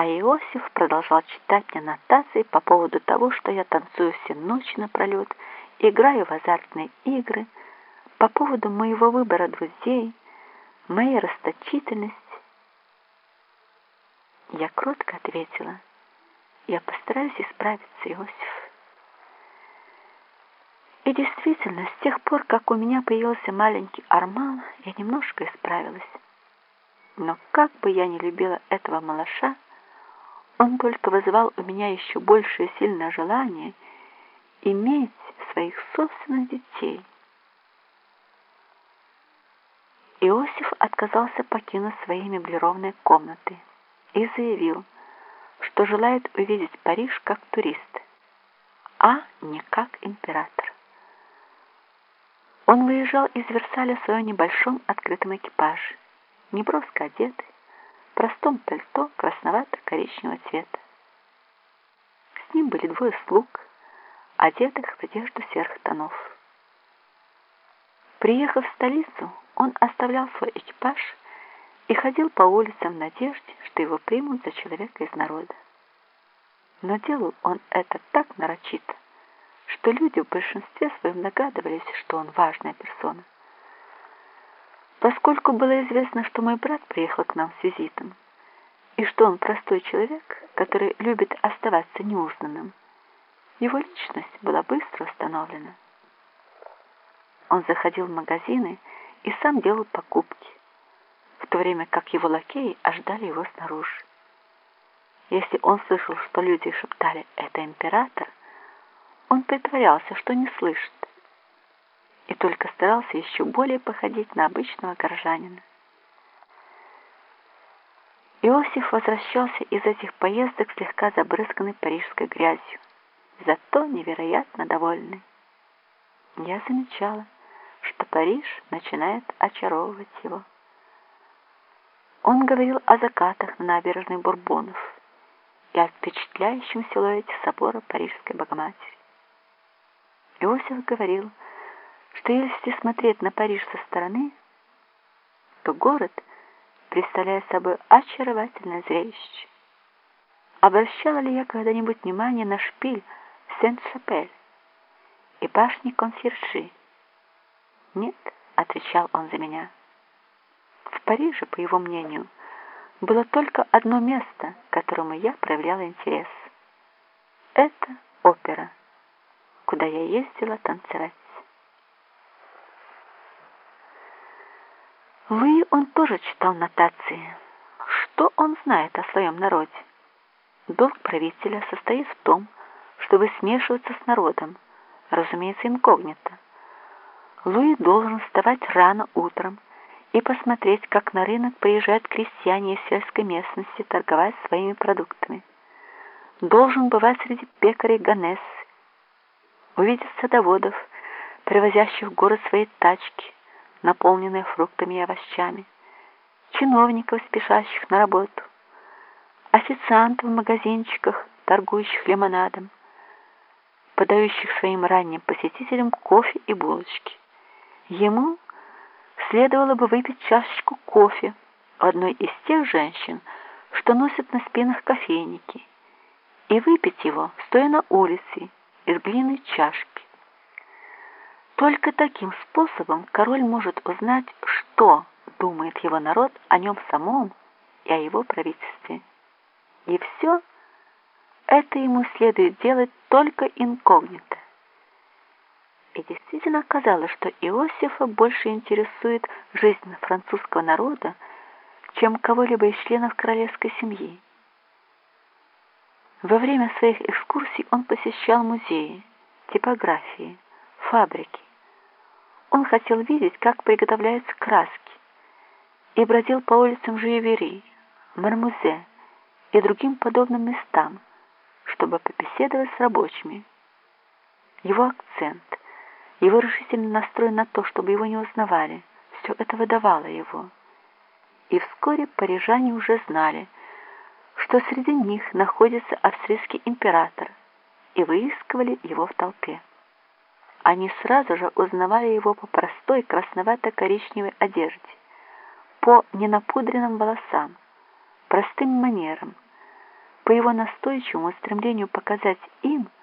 А Иосиф продолжал читать мне нотации по поводу того, что я танцую все ночи напролет, играю в азартные игры, по поводу моего выбора друзей, моей расточительности. Я кротко ответила, я постараюсь исправиться, Иосиф. И действительно, с тех пор, как у меня появился маленький Арман, я немножко исправилась. Но как бы я ни любила этого малыша, он только вызывал у меня еще большее сильное желание иметь своих собственных детей. Иосиф отказался покинуть свои меблированные комнаты и заявил, что желает увидеть Париж как турист, а не как император. Он выезжал из Версаля в своем небольшом открытом экипаже, неброско одетый, простом пальто красновато-коричневого цвета. С ним были двое слуг, одетых в одежду серых тонов. Приехав в столицу, он оставлял свой экипаж и ходил по улицам в надежде, что его примут за человека из народа. Но делал он это так нарочито, что люди в большинстве своем догадывались, что он важная персона. Поскольку было известно, что мой брат приехал к нам с визитом, и что он простой человек, который любит оставаться неузнанным, его личность была быстро установлена. Он заходил в магазины и сам делал покупки, в то время как его лакеи ожидали его снаружи. Если он слышал, что люди шептали «это император», он притворялся, что не слышит, и только старался еще более походить на обычного горожанина. Иосиф возвращался из этих поездок слегка забрызганный парижской грязью, зато невероятно довольный. Я замечала, что Париж начинает очаровывать его. Он говорил о закатах на набережной Бурбонов и о впечатляющем силуэте собора Парижской Богоматери. Иосиф говорил, что если смотреть на Париж со стороны, то город представляет собой очаровательное зрелище. Обращала ли я когда-нибудь внимание на шпиль Сент-Шапель и башни Консьержи? Нет, отвечал он за меня. В Париже, по его мнению, было только одно место, которому я проявляла интерес. Это опера куда я ездила танцевать. Луи он тоже читал нотации. Что он знает о своем народе? Долг правителя состоит в том, чтобы смешиваться с народом, разумеется, инкогнито. Луи должен вставать рано утром и посмотреть, как на рынок приезжают крестьяне из сельской местности торговать своими продуктами. Должен бывать среди пекарей Ганессы, увидеть садоводов, привозящих в город свои тачки, наполненные фруктами и овощами, чиновников, спешащих на работу, официантов в магазинчиках, торгующих лимонадом, подающих своим ранним посетителям кофе и булочки. Ему следовало бы выпить чашечку кофе одной из тех женщин, что носят на спинах кофейники, и выпить его, стоя на улице, из глиняной чашки. Только таким способом король может узнать, что думает его народ о нем самом и о его правительстве. И все это ему следует делать только инкогнито. И действительно оказалось, что Иосифа больше интересует жизнь французского народа, чем кого-либо из членов королевской семьи. Во время своих экскурсий он посещал музеи, типографии, фабрики. Он хотел видеть, как приготовляются краски, и бродил по улицам Жуевери, Мармузе и другим подобным местам, чтобы побеседовать с рабочими. Его акцент, его решительный настрой на то, чтобы его не узнавали, все это выдавало его. И вскоре парижане уже знали – что среди них находится австрийский император, и выискивали его в толпе. Они сразу же узнавали его по простой красновато-коричневой одежде, по ненапудренным волосам, простым манерам, по его настойчивому стремлению показать им,